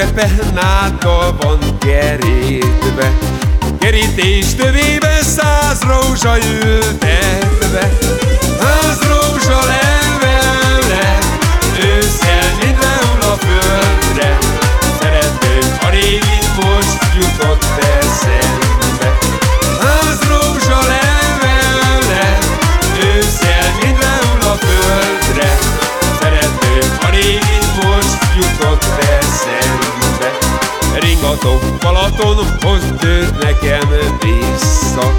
tetepe náddal van gerítve. gerítés tövében száz rózsa ültetve. Otthonhoz tőt nekem vissza.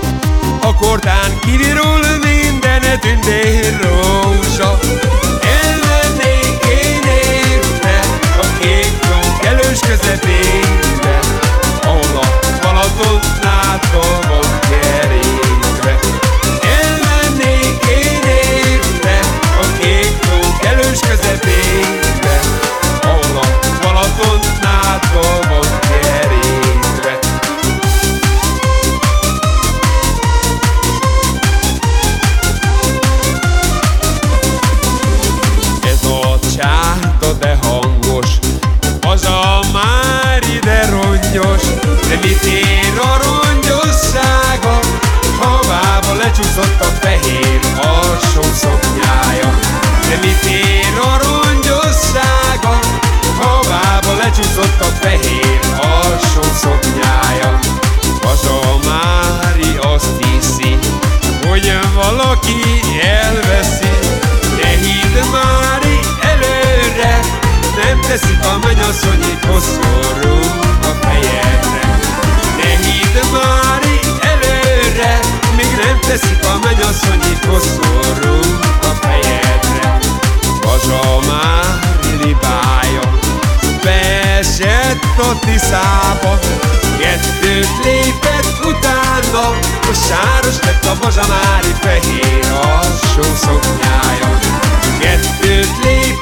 A kortán kivirul minden tündér rózsa. De mi fér a rongyossága, havába lecsúszott a fehér alsó szoknyája. Vaza Mári azt hiszi, hogy valaki elveszi, de hidd Mári előre, nem teszik a mennyasszonyi koszorú. libája Beesett a tiszába Kettőt lépett utána A sáros lett a bazsamári fehér alsó szoknyája. Kettőt lépett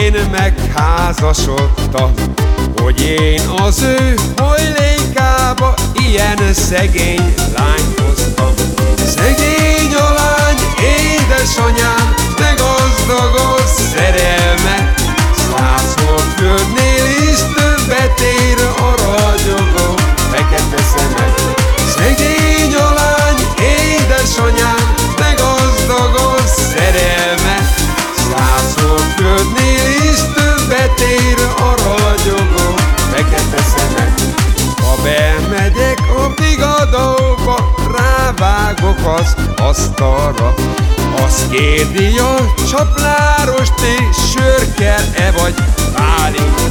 Én megházasodtam, hogy én az ő hajlékába ilyen szegény lány kopog az asztalra. Azt kérdi a csapláros, ti sörker-e vagy válik?